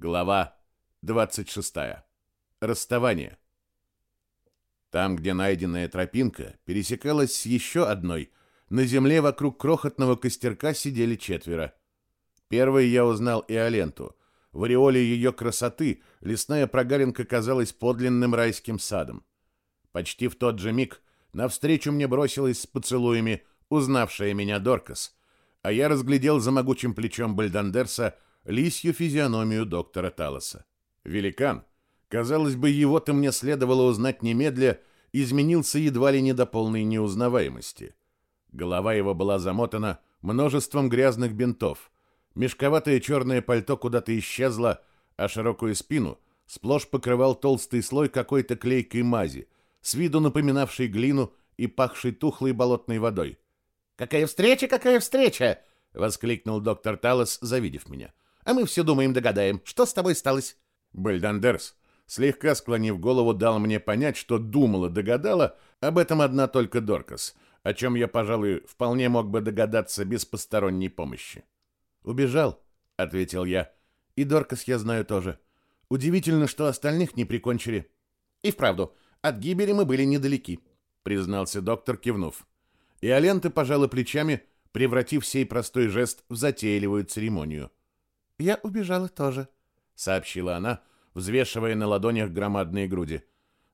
Глава 26. Расставание. Там, где найденная тропинка пересекалась с еще одной, на земле вокруг крохотного костерка сидели четверо. Первый я узнал Иоленту. В ореоле ее красоты лесная прогалинка казалась подлинным райским садом. Почти в тот же миг навстречу мне бросилась с поцелуями узнавшая меня Доркас, а я разглядел за могучим плечом Бальдандерса лисью физиономию доктора Талоса. Великан, казалось бы, его-то мне следовало узнать немедля, изменился едва ли не до полной неузнаваемости. Голова его была замотана множеством грязных бинтов. Мешковатое черное пальто куда-то исчезло, а широкую спину сплошь покрывал толстый слой какой-то клейкой мази, с виду напоминавшей глину и пахшей тухлой болотной водой. «Какая встреча, какая встреча!» — воскликнул доктор Талос, завидев меня. А мы все думаем, догадаем, что с тобой сталось. Бальдандерс, слегка склонив голову, дал мне понять, что думала, догадала, об этом одна только Доркас, о чем я, пожалуй, вполне мог бы догадаться без посторонней помощи. «Убежал», — ответил я. «И Доркас я знаю тоже. Удивительно, что остальных не прикончили». «И вправду, от гибели мы были недалеки», — признался доктор, кивнув. И Алента пожала плечами, превратив сей простой жест в затейливую церемонию. «Я убежала тоже», — сообщила она, взвешивая на ладонях громадные груди.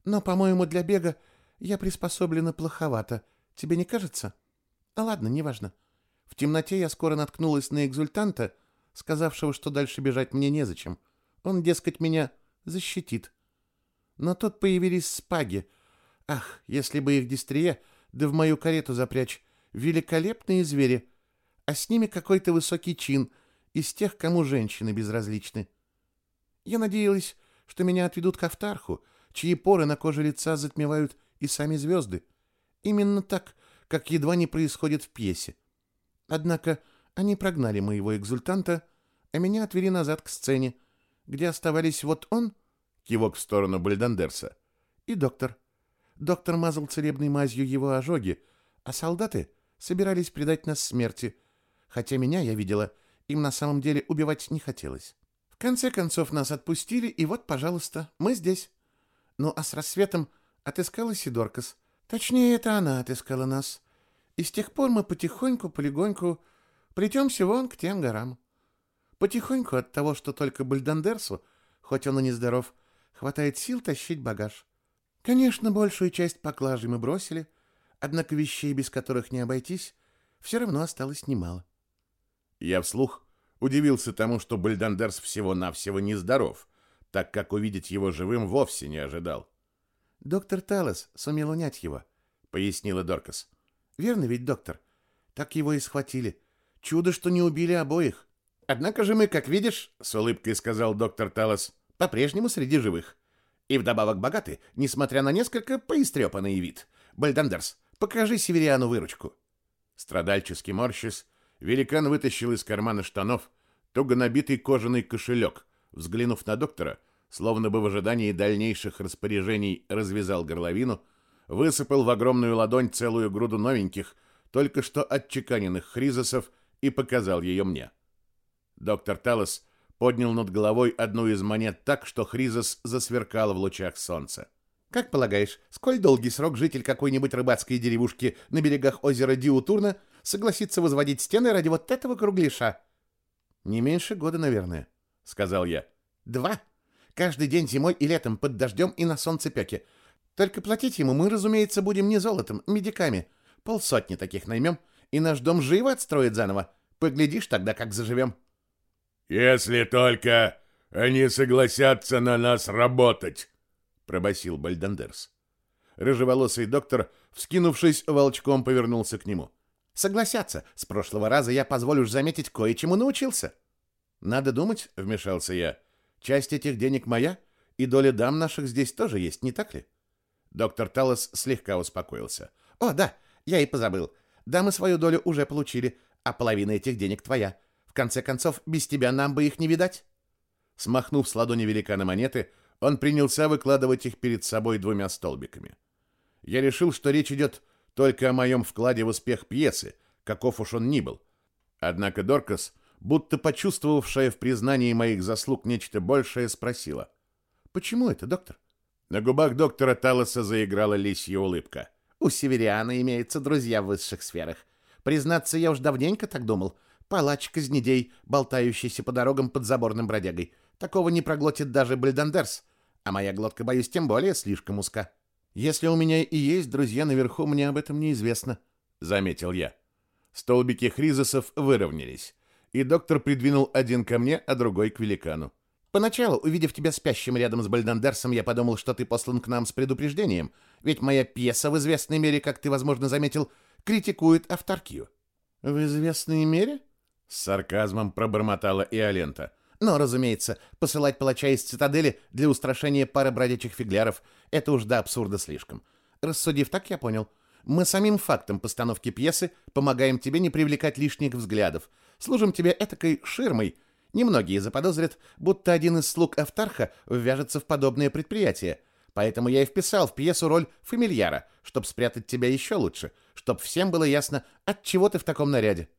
«Но, по-моему, для бега я приспособлена плоховато. Тебе не кажется? А ладно, неважно. В темноте я скоро наткнулась на экзультанта, сказавшего, что дальше бежать мне незачем. Он, дескать, меня защитит. Но тут появились спаги. Ах, если бы их дистрия, да в мою карету запрячь. Великолепные звери. А с ними какой-то высокий чин — из тех, кому женщины безразличны. Я надеялась, что меня отведут к Автарху, чьи поры на коже лица затмевают и сами звезды. Именно так, как едва не происходит в пьесе. Однако они прогнали моего экзультанта, а меня отвели назад к сцене, где оставались вот он, кивок в сторону Бальдандерса, и доктор. Доктор мазал целебной мазью его ожоги, а солдаты собирались предать нас смерти, хотя меня, я видела, — им на самом деле убивать не хотелось. В конце концов нас отпустили, и вот, пожалуйста, мы здесь. Ну, а с рассветом отыскалась и Доркас. Точнее, это она отыскала нас. И с тех пор мы потихоньку, полегоньку плетемся вон к тем горам. Потихоньку от того, что только Бальдандерсу, хоть он и нездоров, хватает сил тащить багаж. Конечно, большую часть поклажи мы бросили, однако вещей, без которых не обойтись, все равно осталось немало. Я вслух удивился тому, что Бальдандерс всего-навсего нездоров, так как увидеть его живым вовсе не ожидал. «Доктор Талос сумел унять его», — пояснила Доркас. «Верно ведь, доктор? Так его и схватили. Чудо, что не убили обоих». «Однако же мы, как видишь, — с улыбкой сказал доктор Талос, — по-прежнему среди живых. И вдобавок богаты, несмотря на несколько поистрепанный вид. Бальдандерс, покажи Севериану выручку». Страдальчески морщись, Великан вытащил из кармана штанов туго набитый кожаный кошелек. Взглянув на доктора, словно бы в ожидании дальнейших распоряжений развязал горловину, высыпал в огромную ладонь целую груду новеньких, только что отчеканенных хризосов и показал ее мне. Доктор Талос поднял над головой одну из монет так, что хризос засверкал в лучах солнца. «Как полагаешь, сколь долгий срок житель какой-нибудь рыбацкой деревушки на берегах озера Диутурна – согласится возводить стены ради вот этого кругляша? Не меньше года, наверное, сказал я. Два. Каждый день зимой и летом под дождем и на солнцепеке. Только платить ему мы, разумеется, будем не золотом, медиками. Полсотни таких наймем, и наш дом живо отстроит заново. Поглядишь тогда, как заживем. Если только они согласятся на нас работать, пробасил Бальдандерс. Рыжеволосый доктор, вскинувшись волчком, повернулся к нему. Согласятся. С прошлого раза я, позволю заметить, кое-чему научился. Надо думать, вмешался я. Часть этих денег моя, и доля дам наших здесь тоже есть, не так ли? Доктор Талос слегка успокоился. О, да, я и позабыл. Дамы свою долю уже получили, а половина этих денег твоя. В конце концов, без тебя нам бы их не видать. Смахнув с ладони великана монеты, он принялся выкладывать их перед собой двумя столбиками. Я решил, что речь идет только о моем вкладе в успех пьесы, каков уж он ни был. Однако Доркас будто почувствовавшая в признании моих заслуг нечто большее, спросила. «Почему это, доктор?» На губах доктора Талоса заиграла лисья улыбка. «У северяна имеются друзья в высших сферах. Признаться, я уж давненько так думал. Палач казнедей, болтающийся по дорогам под заборным бродягой. Такого не проглотит даже Бальдандерс. А моя глотка, боюсь, тем более слишком узка. Если у меня и есть друзья наверху, мне об этом неизвестно, заметил я. Столбики хризисов выровнялись, и доктор придвинул один ко мне, а другой к великану. Поначалу, увидев тебя спящим рядом с Бальдандерсом, я подумал, что ты послан к нам с предупреждением, ведь моя пьеса в известной мере, как ты, возможно, заметил, критикует авторкию. В известной мере? С сарказмом пробормотала Иолента. Но, разумеется, посылать палача из цитадели для устрашения пары бродячих фигляров — это уж до абсурда слишком. Рассудив так, я понял. Мы самим фактом постановки пьесы помогаем тебе не привлекать лишних взглядов, служим тебе этакой ширмой. Немногие заподозрят, будто один из слуг Автарха ввяжется в подобное предприятие. Поэтому я и вписал в пьесу роль фамильяра, чтобы спрятать тебя еще лучше, чтобы всем было ясно, от чего ты в таком наряде.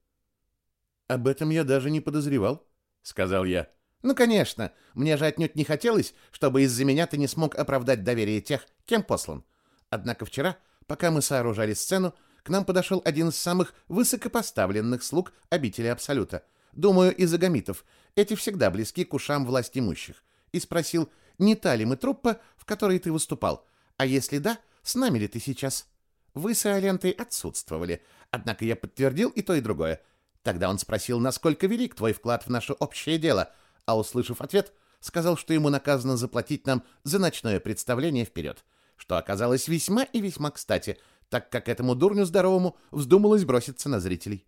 Об этом я даже не подозревал, сказал я. Ну, конечно, мне же отнюдь не хотелось, чтобы из-за меня ты не смог оправдать доверие тех, кем послан. Однако вчера, пока мы сооружали сцену, к нам подошел один из самых высокопоставленных слуг обители Абсолюта. Думаю, из агамитов. Эти всегда близки к ушам власть имущих. И спросил, не та ли мы труппа, в которой ты выступал? А если да, с нами ли ты сейчас? Вы с Иолентой отсутствовали. Однако я подтвердил и то, и другое. Тогда он спросил, насколько велик твой вклад в наше общее дело, а, услышав ответ, сказал, что ему наказано заплатить нам за ночное представление вперед, что оказалось весьма и весьма кстати, так как этому дурню здоровому вздумалось броситься на зрителей.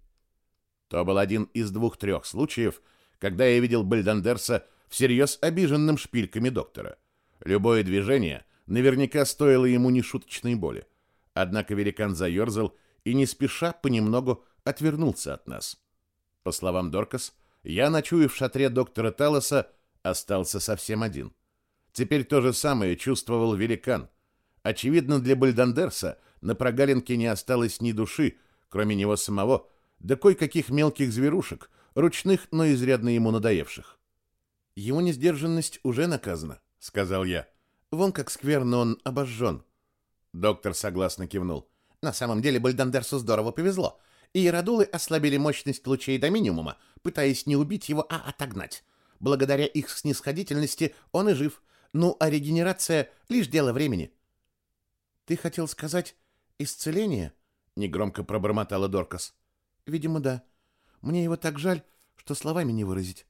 То был один из двух-трех случаев, когда я видел Бальдандерса всерьез обиженным шпильками доктора. Любое движение наверняка стоило ему нешуточной боли. Однако великан заерзал и не спеша понемногу отвернулся от нас. По словам Доркас, я, ночую в шатре доктора Талоса, остался совсем один. Теперь то же самое чувствовал великан. Очевидно, для Бальдандерса на прогалинке не осталось ни души, кроме него самого, да кое-каких мелких зверушек, ручных, но изрядно ему надоевших. «Его несдержанность уже наказана», — сказал я. «Вон как скверно он обожжен». Доктор согласно кивнул. «На самом деле Бальдандерсу здорово повезло и Ирадулы ослабили мощность лучей до минимума, пытаясь не убить его, а отогнать. Благодаря их снисходительности он и жив. Ну, а регенерация — лишь дело времени. «Ты хотел сказать исцеление?» — негромко пробормотала Доркас. «Видимо, да. Мне его так жаль, что словами не выразить».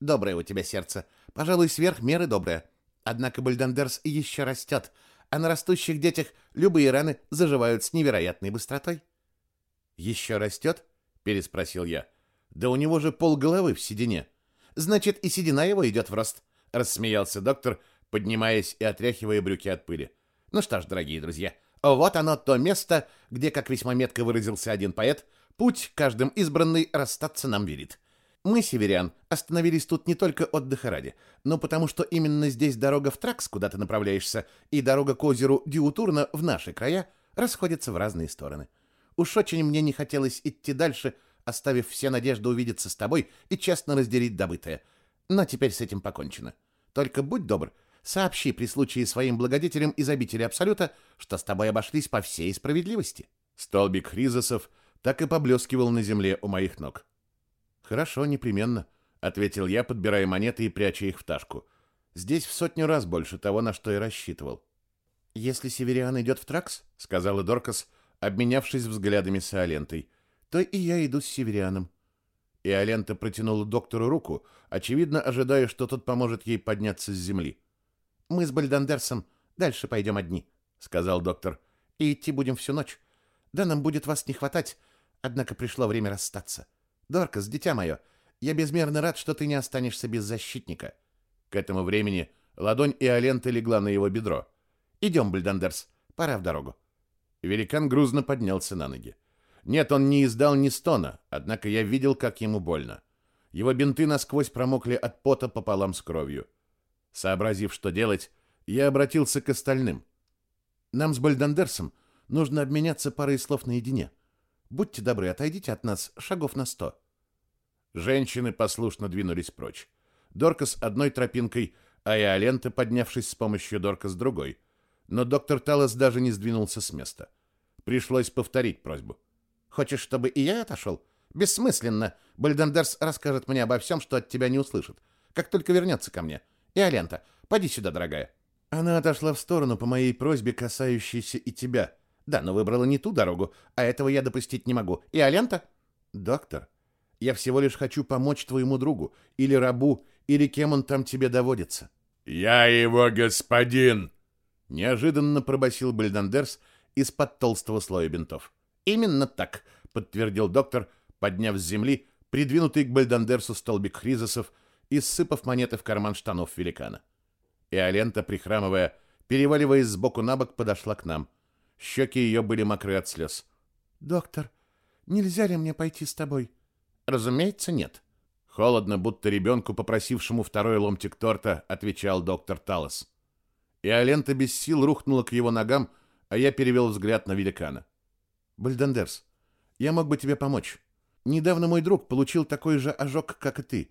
«Доброе у тебя сердце. Пожалуй, сверх меры доброе. Однако Бальдандерс еще растет, а на растущих детях любые раны заживают с невероятной быстротой». «Еще растет?» — переспросил я. «Да у него же полголовы в седине». «Значит, и седина его идет в рост», — рассмеялся доктор, поднимаясь и отряхивая брюки от пыли. «Ну что ж, дорогие друзья, вот оно то место, где, как весьма метко выразился один поэт, путь каждым избранный расстаться нам верит. Мы, северян, остановились тут не только отдыха ради, но потому что именно здесь дорога в Тракс, куда ты направляешься, и дорога к озеру Диутурна в наши края расходятся в разные стороны. Уж очень мне не хотелось идти дальше, оставив все надежды увидеться с тобой и честно разделить добытое. Но теперь с этим покончено. Только будь добр, сообщи при случае своим благодетелям из обители Абсолюта, что с тобой обошлись по всей справедливости». Столбик Хризосов так и поблескивал на земле у моих ног. «Хорошо, непременно», — ответил я, подбирая монеты и пряча их в ташку. «Здесь в сотню раз больше того, на что я рассчитывал». «Если Севериан идет в Тракс», — сказала Доркас, обменявшись взглядами с Алентой, то и я иду с северяном. И Алента протянула доктору руку, очевидно, ожидая, что тот поможет ей подняться с земли. «Мы с Бальдандерсом дальше пойдем одни», — сказал доктор. «И идти будем всю ночь. Да, нам будет вас не хватать, однако пришло время расстаться. Доркас, дитя мое, я безмерно рад, что ты не останешься без защитника». К этому времени ладонь и Иоленты легла на его бедро. «Идем, Бальдандерс, пора в дорогу». Великан грузно поднялся на ноги. Нет, он не издал ни стона, однако я видел, как ему больно. Его бинты насквозь промокли от пота пополам с кровью. Сообразив, что делать, я обратился к остальным. Нам с Бальдандерсом нужно обменяться парой слов наедине. Будьте добры, отойдите от нас шагов на сто. Женщины послушно двинулись прочь. Доркас одной тропинкой, а Иолента, поднявшись с помощью Доркас другой. Но доктор Талос даже не сдвинулся с места. Пришлось повторить просьбу. «Хочешь, чтобы и я отошел?» «Бессмысленно. Бальдендерс расскажет мне обо всем, что от тебя не услышит. Как только вернется ко мне. Иолента, поди сюда, дорогая». Она отошла в сторону по моей просьбе, касающейся и тебя. Да, но выбрала не ту дорогу, а этого я допустить не могу. Иолента? Доктор, я всего лишь хочу помочь твоему другу, или рабу, или кем он там тебе доводится. Я его господин, неожиданно пробасил Бальдандерс из-под толстого слоя бинтов. Именно так, подтвердил доктор, подняв с земли придвинутый к Бальдандерсу столбик хризисов и сыпав монеты в карман штанов великана. И Алента, прихрамывая, переваливаясь сбоку на бок, подошла к нам. Щеки ее были мокры от слез. «Доктор, нельзя ли мне пойти с тобой?» «Разумеется, нет». Холодно, будто ребенку, попросившему второй ломтик торта, отвечал доктор Талос. И Алента без сил рухнула к его ногам, а я перевел взгляд на великана. «Бальдандерс, я мог бы тебе помочь. Недавно мой друг получил такой же ожог, как и ты,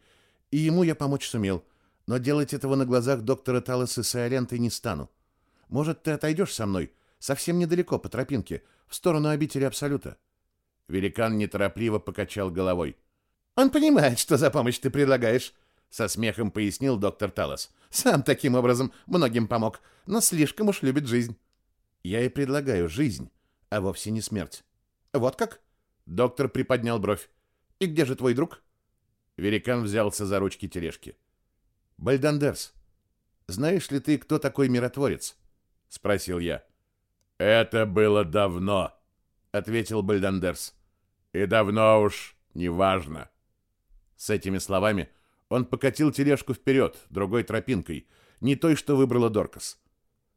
и ему я помочь сумел, но делать этого на глазах доктора Талоса с Иолентой не стану. Может, ты отойдешь со мной, совсем недалеко по тропинке, в сторону обители Абсолюта?» Великан неторопливо покачал головой. «Он понимает, что за помощь ты предлагаешь», — со смехом пояснил доктор Талос. «Сам таким образом многим помог, но слишком уж любит жизнь». «Я и предлагаю жизнь, а вовсе не смерть». «Вот как?» Доктор приподнял бровь. «И где же твой друг?» Великан взялся за ручки тележки. «Бальдандерс, знаешь ли ты, кто такой миротворец?» — спросил я. «Это было давно», — ответил Бальдандерс. «И давно уж неважно». С этими словами он покатил тележку вперед, другой тропинкой, не той, что выбрала Доркас.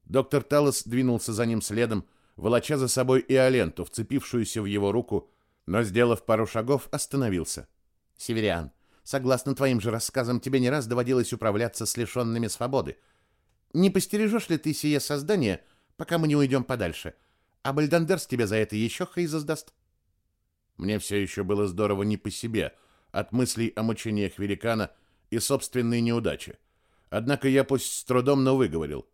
Доктор Талос двинулся за ним следом, волоча за собой и Аленту, вцепившуюся в его руку, но, сделав пару шагов, остановился. «Северян, согласно твоим же рассказам, тебе не раз доводилось управляться с лишенными свободы. Не постережешь ли ты сие создание, пока мы не уйдем подальше? А Бальдандерс тебе за это еще хейза сдаст?» Мне все еще было здорово не по себе от мыслей о мучениях великана и собственной неудачи. Однако я пусть с трудом, но выговорил.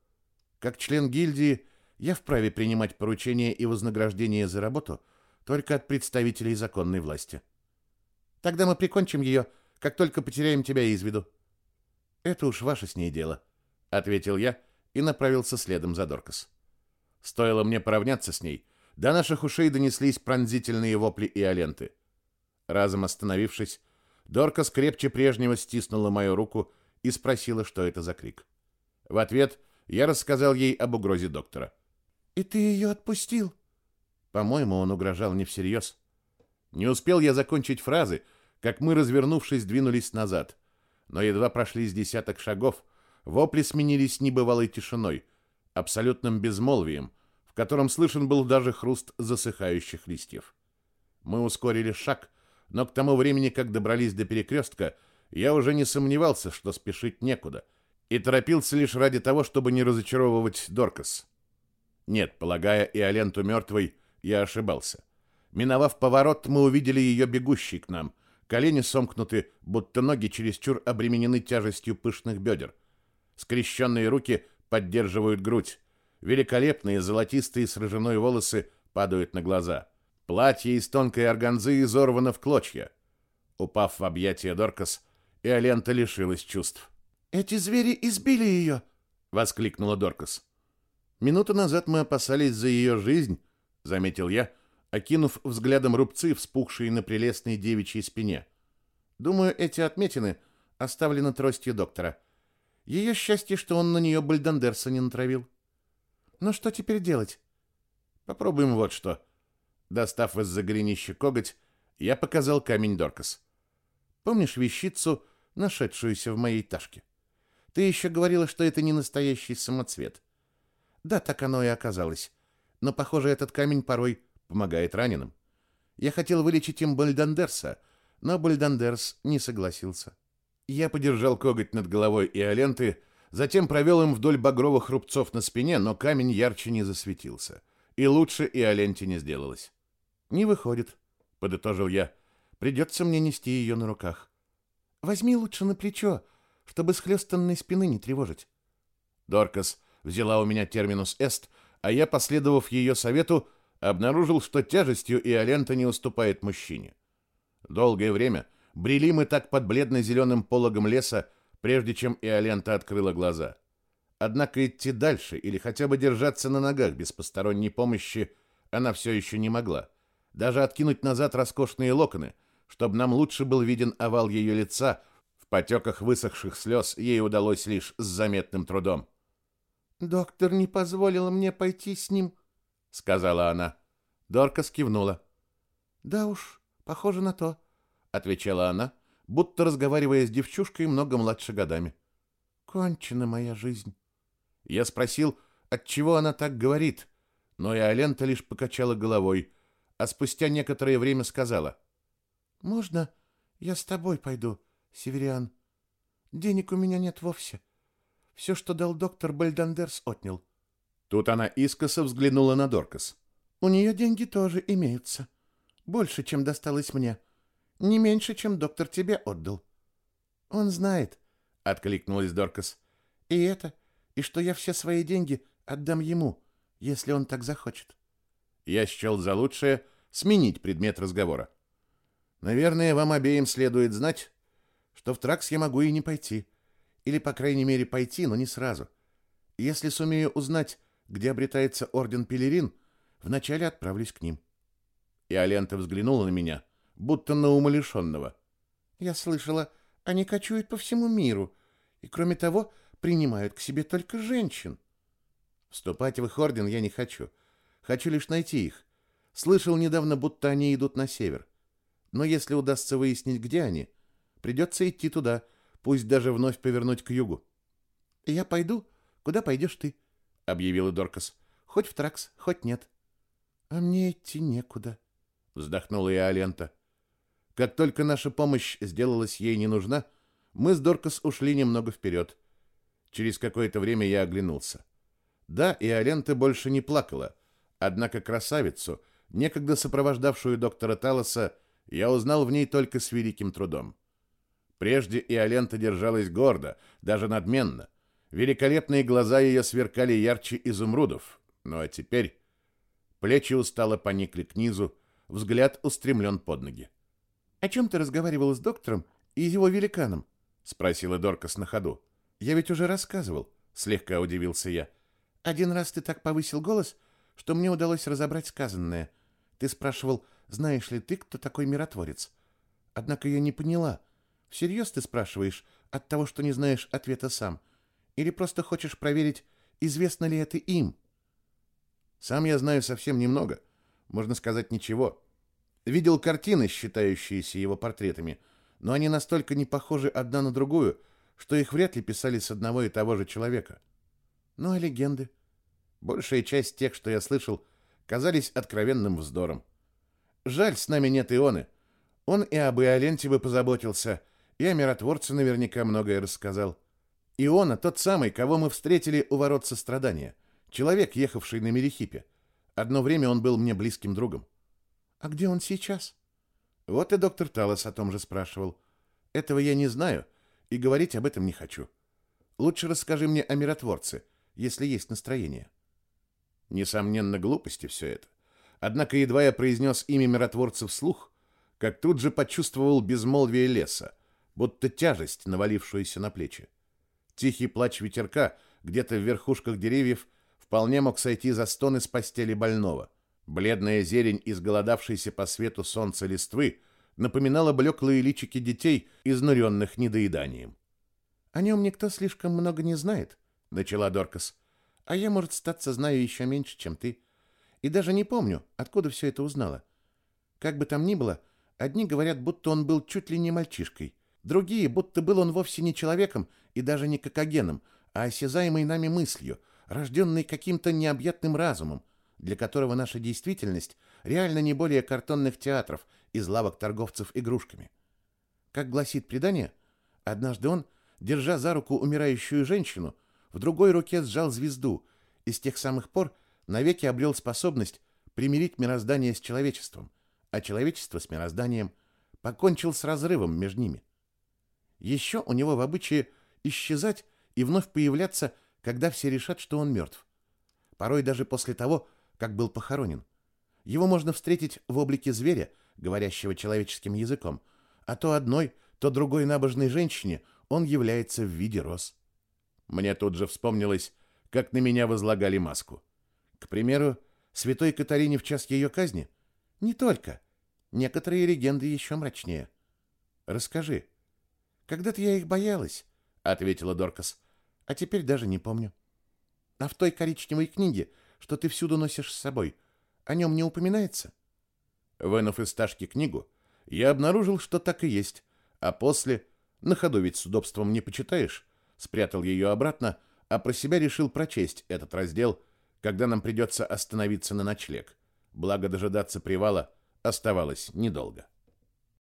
Как член гильдии я вправе принимать поручения и вознаграждения за работу только от представителей законной власти. Тогда мы прикончим ее, как только потеряем тебя из виду. Это уж ваше с ней дело, ответил я и направился следом за Доркас. Стоило мне поравняться с ней, до наших ушей донеслись пронзительные вопли и аленты. Разом остановившись, Дорка скрепче прежнего стиснула мою руку и спросила, что это за крик. В ответ я рассказал ей об угрозе доктора. «И ты ее отпустил?» По-моему, он угрожал не всерьез. Не успел я закончить фразы, как мы, развернувшись, двинулись назад. Но едва прошли с десяток шагов, вопли сменились небывалой тишиной, абсолютным безмолвием, котором слышен был даже хруст засыхающих листьев. Мы ускорили шаг, но к тому времени, как добрались до перекрестка, я уже не сомневался, что спешить некуда, и торопился лишь ради того, чтобы не разочаровывать Доркас. Нет, полагая и Аленту мертвой, я ошибался. Миновав поворот, мы увидели ее бегущей к нам. Колени сомкнуты, будто ноги чересчур обременены тяжестью пышных бедер. Скрещенные руки поддерживают грудь. Великолепные золотистые с рыжиной волосы падают на глаза. Платье из тонкой органзы изорвано в клочья. Упав в объятия Доркас, Иолента лишилась чувств. «Эти звери избили ее!» — воскликнула Доркас. «Минуту назад мы опасались за ее жизнь», — заметил я, окинув взглядом рубцы, вспухшие на прелестной девичьей спине. «Думаю, эти отметины оставлены тростью доктора. Ее счастье, что он на нее Бальдандерса не натравил». Но что теперь делать? Попробуем вот что. Достав из-за голенища коготь, я показал камень Доркас. Помнишь вещицу, нашедшуюся в моей ташке? Ты еще говорила, что это не настоящий самоцвет. Да, так оно и оказалось. Но, похоже, этот камень порой помогает раненым. Я хотел вылечить им Бальдандерса, но Бальдандерс не согласился. Я подержал коготь над головой Иоленты, Затем провел им вдоль багровых рубцов на спине, но камень ярче не засветился. И лучше и Аленте не сделалось. «Не выходит», — подытожил я. «Придется мне нести ее на руках. Возьми лучше на плечо, чтобы схлестанной спины не тревожить. Доркас взяла у меня терминус эст, а я, последовав ее совету, обнаружил, что тяжестью и Алента не уступает мужчине. Долгое время брели мы так под бледно-зеленым пологом леса, прежде чем Иолента открыла глаза. Однако идти дальше или хотя бы держаться на ногах без посторонней помощи она все еще не могла. Даже откинуть назад роскошные локоны, чтобы нам лучше был виден овал ее лица, в потеках высохших слез ей удалось лишь с заметным трудом. «Доктор не позволил мне пойти с ним», — сказала она. Дорка скивнула. «Да уж, похоже на то», — отвечала она, будто разговаривая с девчушкой много младше годами. «Кончена моя жизнь». Я спросил, отчего она так говорит, но и Алента лишь покачала головой, а спустя некоторое время сказала. «Можно я с тобой пойду, Севериан? Денег у меня нет вовсе. Все, что дал доктор Бальдандерс, отнял». Тут она искоса взглянула на Доркас. «У нее деньги тоже имеются. Больше, чем досталось мне. Не меньше, чем доктор тебе отдал». «Он знает», — откликнулась Доркас. «И это, и что я все свои деньги отдам ему, если он так захочет». Я счел за лучшее сменить предмет разговора. «Наверное, вам обеим следует знать, что в Тракс я могу и не пойти. Или, по крайней мере, пойти, но не сразу. Если сумею узнать, где обретается орден Пелерин, вначале отправлюсь к ним». И Алента взглянула на меня, будто на умалишенного. «Я слышала, они кочуют по всему миру, и, кроме того, принимают к себе только женщин. Вступать в их орден я не хочу. Хочу лишь найти их. Слышал недавно, будто они идут на север. Но если удастся выяснить, где они, придется идти туда, пусть даже вновь повернуть к югу. «Я пойду, куда пойдешь ты», — объявила Доркас. «Хоть в Тракс, хоть нет». «А мне идти некуда», — вздохнула я Алента. Как только наша помощь сделалась ей не нужна, мы с Доркас ушли немного вперед. Через какое-то время я оглянулся. Да, и Алента больше не плакала, однако красавицу, некогда сопровождавшую доктора Талоса, я узнал в ней только с великим трудом. Прежде и Алента держалась гордо, даже надменно. Великолепные глаза ее сверкали ярче изумрудов. Ну а теперь плечи устало поникли к низу, взгляд устремлен под ноги. «О чем ты разговаривал с доктором и его великаном?» — спросила Доркас на ходу. Я ведь уже рассказывал, слегка удивился я. Один раз ты так повысил голос, что мне удалось разобрать сказанное. Ты спрашивал, знаешь ли ты, кто такой миротворец? Однако я не поняла. Всерьез ты спрашиваешь от того, что не знаешь ответа сам? Или просто хочешь проверить, известно ли это им? Сам я знаю совсем немного, можно сказать, ничего. Видел картины, считающиеся его портретами, но они настолько не похожи одна на другую, что их вряд ли писали с одного и того же человека. Ну а легенды? Большая часть тех, что я слышал, казались откровенным вздором. Жаль, с нами нет Ионы. Он и об Иоленте бы позаботился, и о миротворце наверняка многое рассказал. Иона тот самый, кого мы встретили у ворот сострадания. Человек, ехавший на Мерехипе. Одно время он был мне близким другом. А где он сейчас? Вот и доктор Талос о том же спрашивал. Этого я не знаю, — и говорить об этом не хочу. Лучше расскажи мне о миротворце, если есть настроение. Несомненно, глупости все это. Однако едва я произнес имя миротворца вслух, как тут же почувствовал безмолвие леса, будто тяжесть, навалившуюся на плечи. Тихий плач ветерка где-то в верхушках деревьев вполне мог сойти за стон из постели больного. Бледная зелень, изголодавшейся по свету солнца листвы, напоминала блеклые личики детей, изнуренных недоеданием. «О нем никто слишком много не знает», — начала Доркас. «А я, может, статься, знаю еще меньше, чем ты. И даже не помню, откуда все это узнала. Как бы там ни было, одни говорят, будто он был чуть ли не мальчишкой, другие, будто был он вовсе не человеком и даже не кокогеном, а осязаемой нами мыслью, рожденной каким-то необъятным разумом, для которого наша действительность реально не более картонных театров из лавок торговцев игрушками. Как гласит предание, однажды он, держа за руку умирающую женщину, в другой руке сжал звезду и с тех самых пор навеки обрел способность примирить мироздание с человечеством, а человечество с мирозданием покончил с разрывом между ними. Еще у него в обычае исчезать и вновь появляться, когда все решат, что он мертв. Порой даже после того, как был похоронен. Его можно встретить в облике зверя, говорящего человеческим языком, а то одной, то другой набожной женщине он является в виде роз. Мне тут же вспомнилось, как на меня возлагали маску. К примеру, святой Катарине в час ее казни? Не только. Некоторые легенды еще мрачнее. Расскажи. Когда-то я их боялась, ответила Доркас. А теперь даже не помню. А в той коричневой книге, что ты всюду носишь с собой, о нем не упоминается? Вынув из ташки книгу, я обнаружил, что так и есть, а после, на ходу ведь с удобством не почитаешь, спрятал ее обратно, а про себя решил прочесть этот раздел, когда нам придется остановиться на ночлег. Благо дожидаться привала оставалось недолго.